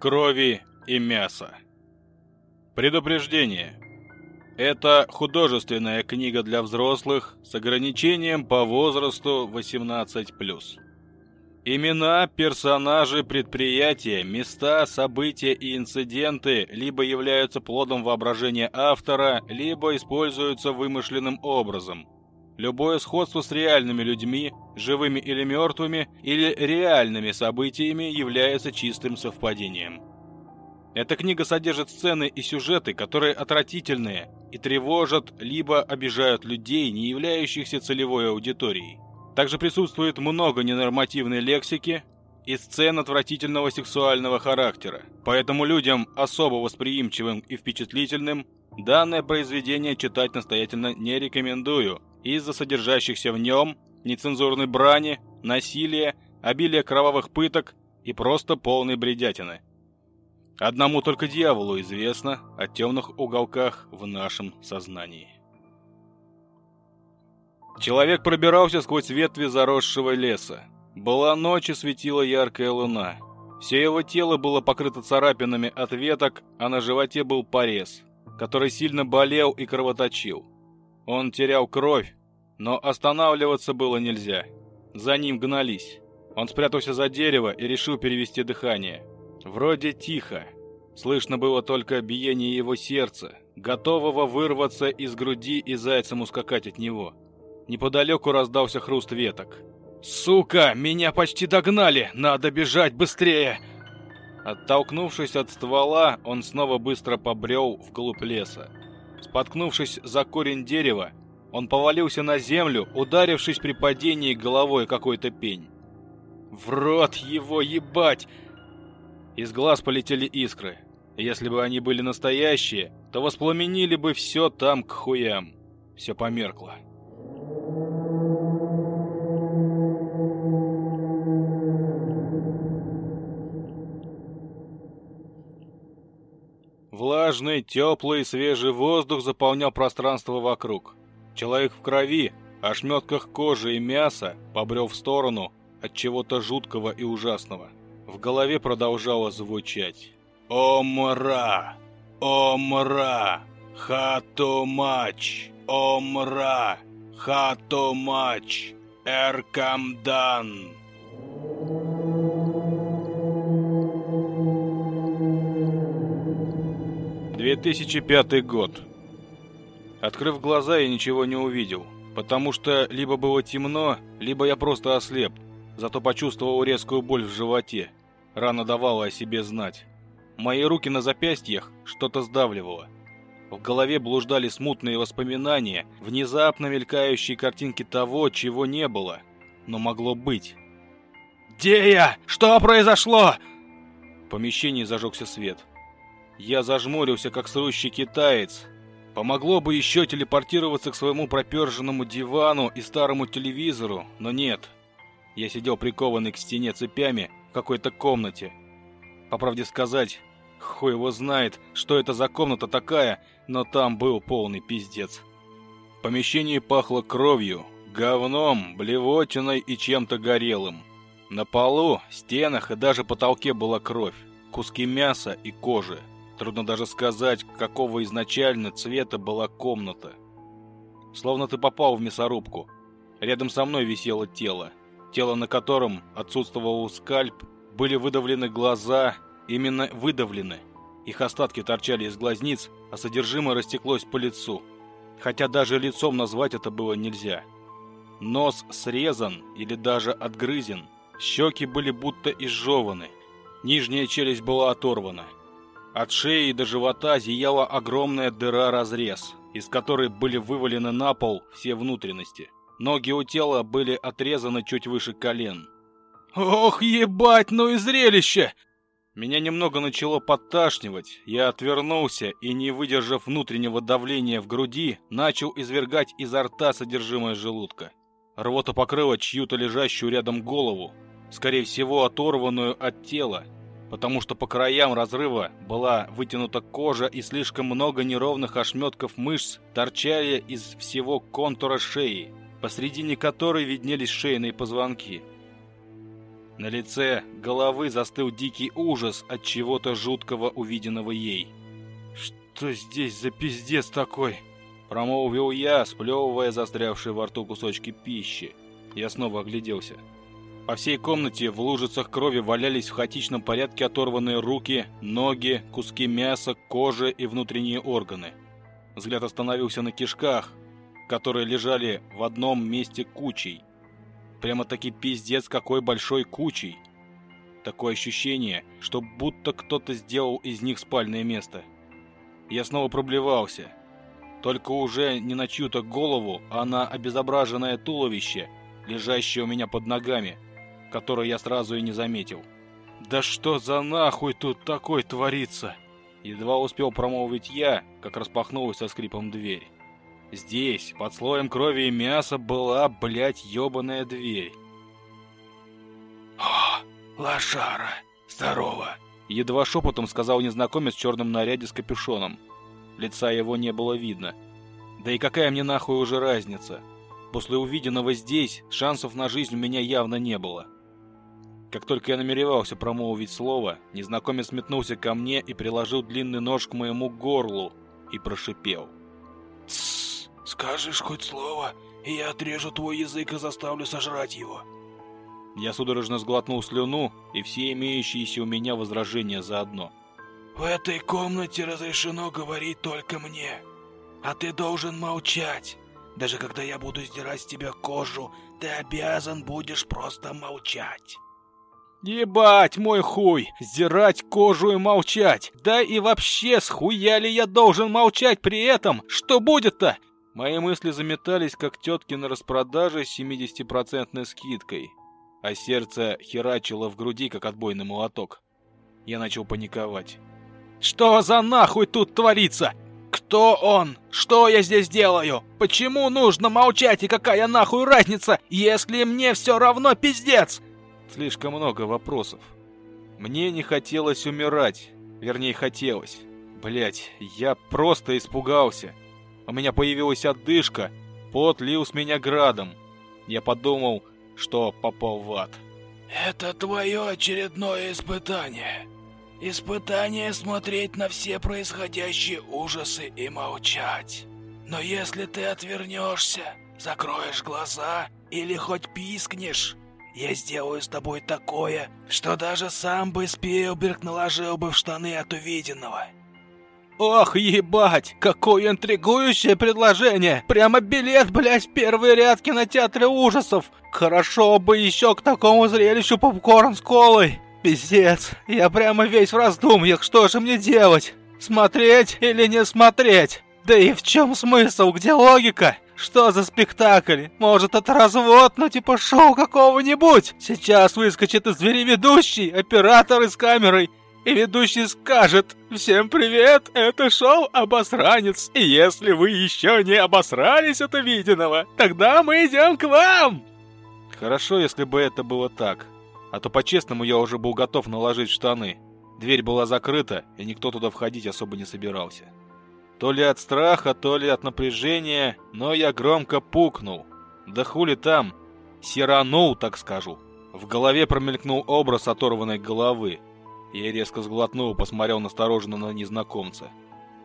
Крови и мяса. Предупреждение. Это художественная книга для взрослых с ограничением по возрасту 18+. Имена, персонажи, предприятия, места, события и инциденты либо являются плодом воображения автора, либо используются вымышленным образом. Любое сходство с реальными людьми, живыми или мертвыми, или реальными событиями является чистым совпадением. Эта книга содержит сцены и сюжеты, которые отвратительные и тревожат, либо обижают людей, не являющихся целевой аудиторией. Также присутствует много ненормативной лексики и сцен отвратительного сексуального характера. Поэтому людям, особо восприимчивым и впечатлительным, данное произведение читать настоятельно не рекомендую из-за содержащихся в нем нецензурной брани, насилия, обилия кровавых пыток и просто полной бредятины. Одному только дьяволу известно о темных уголках в нашем сознании. Человек пробирался сквозь ветви заросшего леса. Была ночь и светила яркая луна. Все его тело было покрыто царапинами от веток, а на животе был порез, который сильно болел и кровоточил. Он терял кровь, но останавливаться было нельзя. За ним гнались. Он спрятался за дерево и решил перевести дыхание. Вроде тихо. Слышно было только биение его сердца, готового вырваться из груди и зайцем ускакать от него. Неподалеку раздался хруст веток. «Сука! Меня почти догнали! Надо бежать быстрее!» Оттолкнувшись от ствола, он снова быстро побрел вглубь леса. Споткнувшись за корень дерева, он повалился на землю, ударившись при падении головой какой-то пень. «В рот его ебать!» Из глаз полетели искры. Если бы они были настоящие, то воспламенили бы все там к хуям. Все померкло. Влажный, теплый, свежий воздух заполнял пространство вокруг. Человек в крови, о шметках кожи и мяса, побрел в сторону от чего-то жуткого и ужасного. В голове продолжало звучать. «Омра! Омра! Хатомач! Омра! Хатомач! Эркамдан!» 2005 год. Открыв глаза, я ничего не увидел, потому что либо было темно, либо я просто ослеп, зато почувствовал резкую боль в животе. Рана давала о себе знать. Мои руки на запястьях что-то сдавливало. В голове блуждали смутные воспоминания, внезапно мелькающие картинки того, чего не было, но могло быть. «Где я? Что произошло?» В помещении зажегся свет. Я зажмурился, как срущий китаец. Помогло бы еще телепортироваться к своему проперженному дивану и старому телевизору, но нет. Я сидел прикованный к стене цепями в какой-то комнате. По правде сказать, хуй его знает, что это за комната такая, но там был полный пиздец. В помещении пахло кровью, говном, блевотиной и чем-то горелым. На полу, стенах и даже потолке была кровь, куски мяса и кожи. Трудно даже сказать, какого изначально цвета была комната. Словно ты попал в мясорубку. Рядом со мной висело тело. Тело, на котором отсутствовал скальп, были выдавлены глаза, именно выдавлены. Их остатки торчали из глазниц, а содержимое растеклось по лицу. Хотя даже лицом назвать это было нельзя. Нос срезан или даже отгрызен. Щеки были будто изжеваны. Нижняя челюсть была оторвана. От шеи до живота зияла огромная дыра-разрез, из которой были вывалены на пол все внутренности. Ноги у тела были отрезаны чуть выше колен. «Ох, ебать, ну и зрелище!» Меня немного начало подташнивать. Я отвернулся и, не выдержав внутреннего давления в груди, начал извергать изо рта содержимое желудка. Рвота покрыла чью-то лежащую рядом голову, скорее всего, оторванную от тела, потому что по краям разрыва была вытянута кожа и слишком много неровных ошметков мышц торчали из всего контура шеи, посредине которой виднелись шейные позвонки. На лице головы застыл дикий ужас от чего-то жуткого увиденного ей. «Что здесь за пиздец такой?» Промолвил я, сплевывая застрявшие во рту кусочки пищи. Я снова огляделся. По всей комнате в лужицах крови валялись в хаотичном порядке оторванные руки, ноги, куски мяса, кожи и внутренние органы. Взгляд остановился на кишках, которые лежали в одном месте кучей. Прямо-таки пиздец какой большой кучей. Такое ощущение, что будто кто-то сделал из них спальное место. Я снова проблевался. Только уже не на чью-то голову, а на обезображенное туловище, лежащее у меня под ногами – которую я сразу и не заметил. «Да что за нахуй тут такой творится?» Едва успел промолвить я, как распахнулась со скрипом дверь. Здесь, под слоем крови и мяса, была, блядь, ёбаная дверь. «О, лошара! Здорово!» Едва шепотом сказал незнакомец в черном наряде с капюшоном. Лица его не было видно. Да и какая мне нахуй уже разница? После увиденного здесь шансов на жизнь у меня явно не было. Как только я намеревался промолвить слово, незнакомец метнулся ко мне и приложил длинный нож к моему горлу и прошипел. «Тссс, скажешь хоть слово, и я отрежу твой язык и заставлю сожрать его». Я судорожно сглотнул слюну и все имеющиеся у меня возражения заодно. «В этой комнате разрешено говорить только мне, а ты должен молчать. Даже когда я буду сдирать с тебя кожу, ты обязан будешь просто молчать». Ебать мой хуй, сдирать кожу и молчать. Да и вообще, схуя ли я должен молчать при этом? Что будет-то? Мои мысли заметались, как тетки на распродаже с 70% скидкой. А сердце херачило в груди, как отбойный молоток. Я начал паниковать. Что за нахуй тут творится? Кто он? Что я здесь делаю? Почему нужно молчать и какая нахуй разница, если мне все равно пиздец? Слишком много вопросов. Мне не хотелось умирать. Вернее, хотелось. Блять, я просто испугался. У меня появилась отдышка, пот лил с меня градом. Я подумал, что попал в ад. «Это твое очередное испытание. Испытание смотреть на все происходящие ужасы и молчать. Но если ты отвернешься, закроешь глаза или хоть пискнешь, я сделаю с тобой такое, что даже сам бы Спилберг наложил бы в штаны от увиденного. Ох, ебать, какое интригующее предложение! Прямо билет, блядь, в первый ряд кинотеатра ужасов! Хорошо бы еще к такому зрелищу попкорн с колой! Пиздец, я прямо весь в раздумьях, что же мне делать? Смотреть или не смотреть? Да и в чем смысл, где логика? Что за спектакль? Может, это развод, ну типа шоу какого-нибудь? Сейчас выскочит из двери ведущий, оператор с камерой, и ведущий скажет «Всем привет, это шоу «Обосранец», и если вы еще не обосрались от увиденного, тогда мы идем к вам!» Хорошо, если бы это было так. А то по-честному я уже был готов наложить штаны. Дверь была закрыта, и никто туда входить особо не собирался. То ли от страха, то ли от напряжения, но я громко пукнул. Да хули там, сиранул, так скажу. В голове промелькнул образ оторванной головы. Я резко сглотнул, посмотрел настороженно на незнакомца.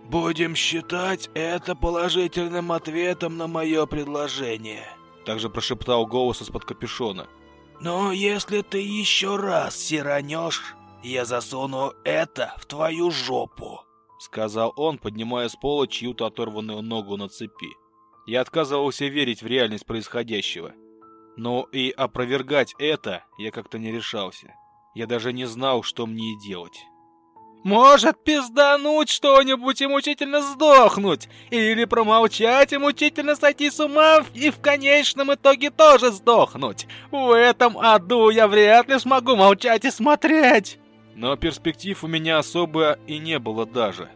«Будем считать это положительным ответом на мое предложение», также прошептал голос из-под капюшона. «Но если ты еще раз сиранешь, я засуну это в твою жопу». — сказал он, поднимая с пола чью-то оторванную ногу на цепи. Я отказывался верить в реальность происходящего. Но и опровергать это я как-то не решался. Я даже не знал, что мне делать. «Может пиздануть что-нибудь и мучительно сдохнуть, или промолчать и мучительно сойти с ума и в конечном итоге тоже сдохнуть. В этом аду я вряд ли смогу молчать и смотреть!» Но перспектив у меня особо и не было даже.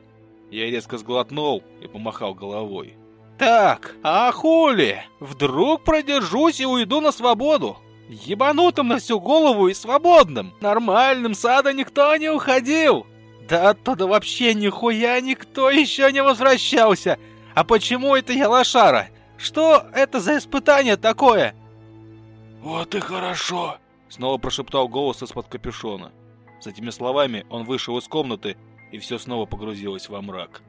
Я резко сглотнул и помахал головой. «Так, а хули? Вдруг продержусь и уйду на свободу? Ебанутым на всю голову и свободным. Нормальным сада никто не уходил. Да оттуда вообще нихуя никто еще не возвращался. А почему это я лошара? Что это за испытание такое? Вот и хорошо. Снова прошептал голос из-под капюшона. С этими словами он вышел из комнаты, и все снова погрузилось во мрак.